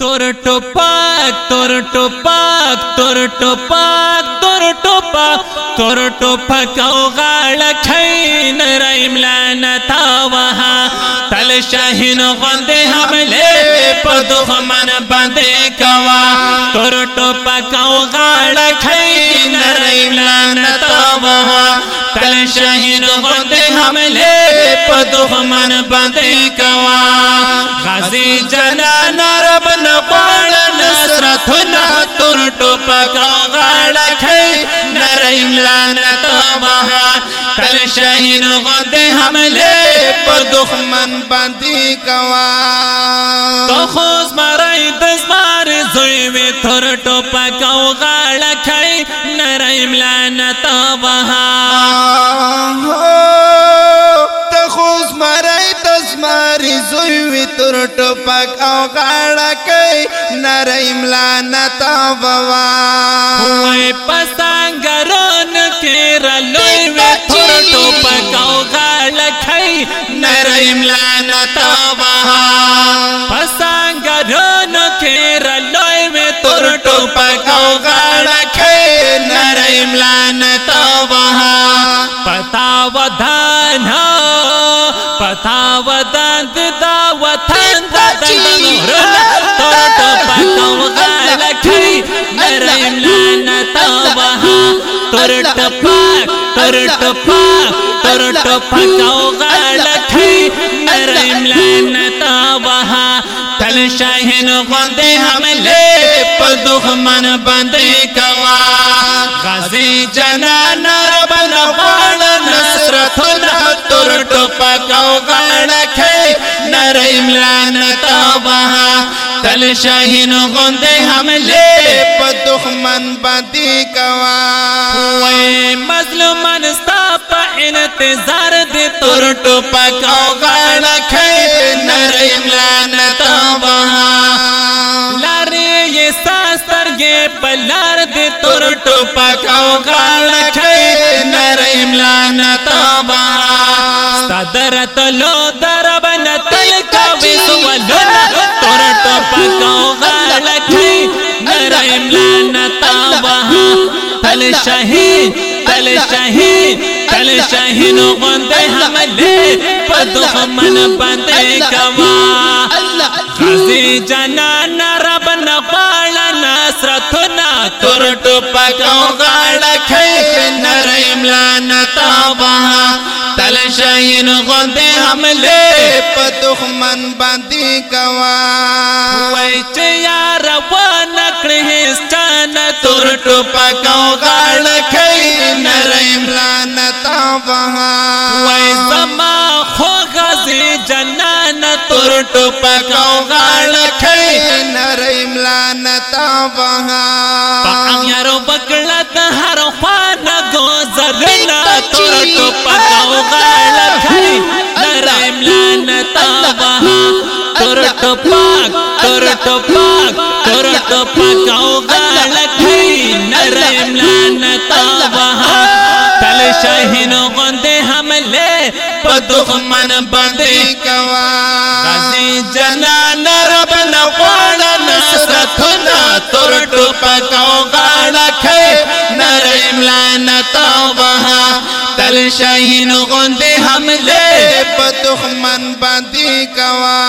تور ټوپک تور ټوپک تور ټوپک تور ټوپک تور ټوپک او غاړه کین رایم لعنتا وها تل شاهین غندې حمله په دښمن باندې کوا تور ټوپک او غاړه کین رایم لعنتا وها تل شاهین غندې حمله په دښمن باندې کوا غازی جنان رب نقوال نصرتنا تر ټوپک غاړه کھي نریم لعنت وها تل شهین غد حمله پر دخمن باندې کوا۔ تو خوز مړای د زمار زوی وی تر ټوپک غاړه کھي نریم لعنت وها تر ټوپک او غاړه کوي نریم لعنت بوا وای پسنګرون کې وی تر ټوپک غاړه کھي نریم لعنت تر ټوپک غاړه کھي نریم لعنت وها تر ټپک تر ټپک تر ټپک غاړه کھي تل شاهین غندې حمله په دښمن باندې تل شاهین غندې حمله په دښمن باندې کوا وای مظلومان ستا په انتظار دي تر ټوپک او غاړه کھي نریم لعنت وها لارې یې ساسترګې بلار دي تر ټوپک او غاړه کھي نریم لعنت وها صدرت لو ټوپک او غاړه کھي نریم لعنت وها تل شهید تل شهید تل شهید غندې حمله په دښمن کوا غازی رب نقال تل شهید غندې حمله په دښمن باندې کوا وای چې یار ونه کړې ستانه تر ټوپک او غاړه کھي نریم لعنت بها وای زما خو غازی جنان تر ټوپک تر ټوپک تر ټوپک تر ټوپک او غاړه کھي نریم لعنت تل شاهین غندې حمله په دښمن باندې کوا غازی جنان رب نقوال نصرتنا تر ټوپک او غاړه کھي نریم لعنت وها تل شاهین غندې حمله په دښمن باندې کوا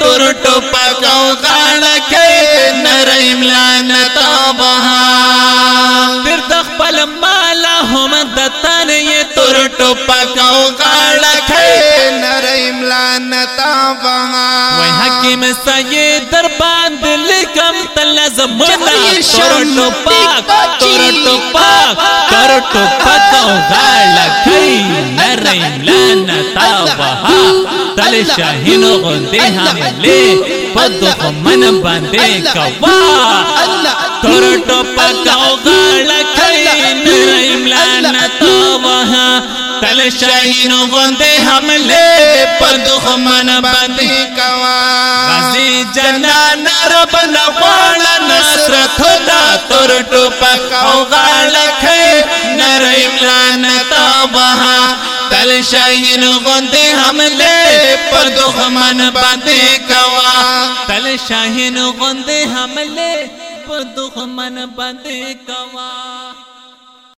تر ټوپک او غاړه کھي نریم لعنت بہا۔ پھر تخپل مالا ہم هم یہ تن یې تر ټوپک او غاړه کھي نریم لعنت بها وای حکیم سید در باندې غاړه کھي نریم لعنت وها تل شاهین غندې حمله په دښمن باندې کوا لعنت وها تل شاهین غندې حمله په دښمن باندې کوا غازی جنان رب او غالک کھي نریم لعنت وها تل شاهین غندې حمله پر دخمن باندے کوا تل شاهین غوندې حمله پر دخمن باندے کوا